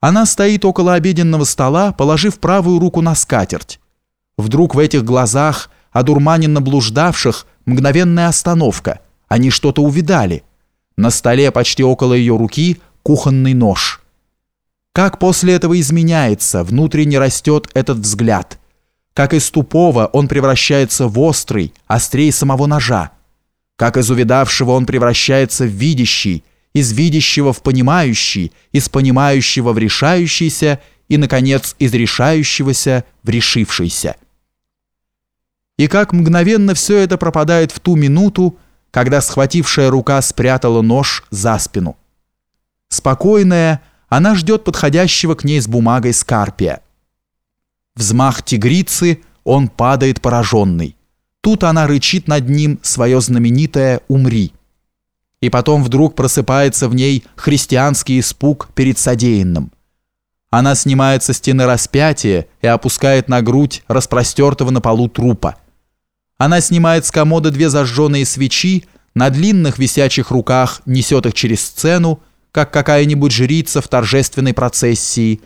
Она стоит около обеденного стола, положив правую руку на скатерть. Вдруг в этих глазах, одурманенно блуждавших, мгновенная остановка. Они что-то увидали. На столе почти около ее руки кухонный нож. Как после этого изменяется, внутренне растет этот взгляд. Как из тупого он превращается в острый, острее самого ножа. Как из увидавшего он превращается в видящий, из видящего в понимающий, из понимающего в решающийся и, наконец, из решающегося в решившийся. И как мгновенно все это пропадает в ту минуту, когда схватившая рука спрятала нож за спину. Спокойная, она ждет подходящего к ней с бумагой Скарпия. Взмах тигрицы, он падает пораженный. Тут она рычит над ним свое знаменитое «Умри» и потом вдруг просыпается в ней христианский испуг перед содеянным. Она снимает со стены распятие и опускает на грудь распростертого на полу трупа. Она снимает с комода две зажженные свечи, на длинных висячих руках несет их через сцену, как какая-нибудь жрица в торжественной процессии,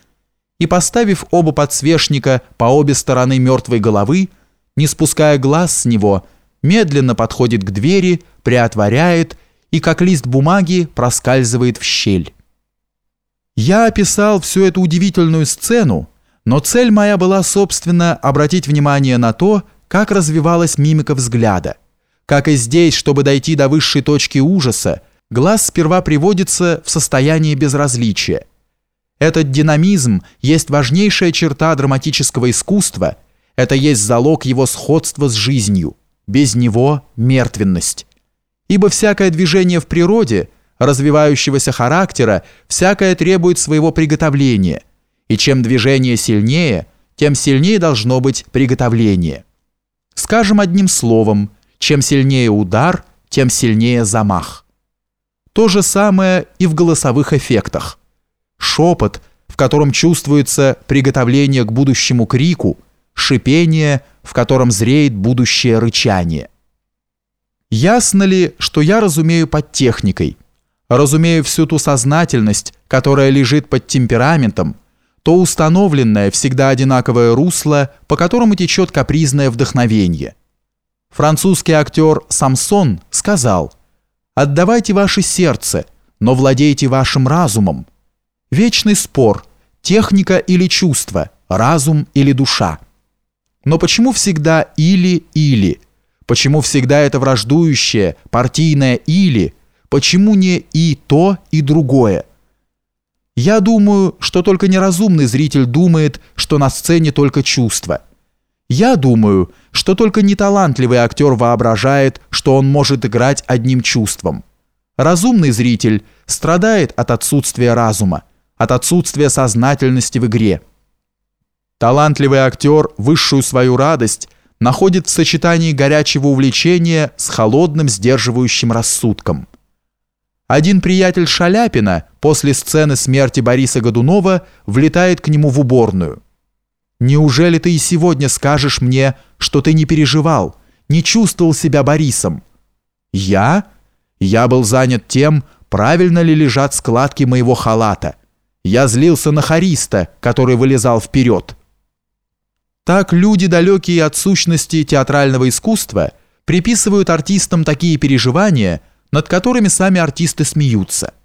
и, поставив оба подсвечника по обе стороны мертвой головы, не спуская глаз с него, медленно подходит к двери, приотворяет и как лист бумаги проскальзывает в щель. Я описал всю эту удивительную сцену, но цель моя была, собственно, обратить внимание на то, как развивалась мимика взгляда. Как и здесь, чтобы дойти до высшей точки ужаса, глаз сперва приводится в состояние безразличия. Этот динамизм есть важнейшая черта драматического искусства, это есть залог его сходства с жизнью. Без него – мертвенность ибо всякое движение в природе, развивающегося характера, всякое требует своего приготовления, и чем движение сильнее, тем сильнее должно быть приготовление. Скажем одним словом, чем сильнее удар, тем сильнее замах. То же самое и в голосовых эффектах. Шепот, в котором чувствуется приготовление к будущему крику, шипение, в котором зреет будущее рычание. Ясно ли, что я разумею под техникой? Разумею всю ту сознательность, которая лежит под темпераментом, то установленное всегда одинаковое русло, по которому течет капризное вдохновение. Французский актер Самсон сказал «Отдавайте ваше сердце, но владейте вашим разумом». Вечный спор – техника или чувство, разум или душа. Но почему всегда или-или – Почему всегда это враждующее, партийное «или»? Почему не и то, и другое? Я думаю, что только неразумный зритель думает, что на сцене только чувство. Я думаю, что только неталантливый актер воображает, что он может играть одним чувством. Разумный зритель страдает от отсутствия разума, от отсутствия сознательности в игре. Талантливый актер высшую свою радость – находит в сочетании горячего увлечения с холодным сдерживающим рассудком. Один приятель Шаляпина после сцены смерти Бориса Годунова влетает к нему в уборную. «Неужели ты и сегодня скажешь мне, что ты не переживал, не чувствовал себя Борисом?» «Я? Я был занят тем, правильно ли лежат складки моего халата. Я злился на Хариста, который вылезал вперед». Так люди, далекие от сущности театрального искусства, приписывают артистам такие переживания, над которыми сами артисты смеются –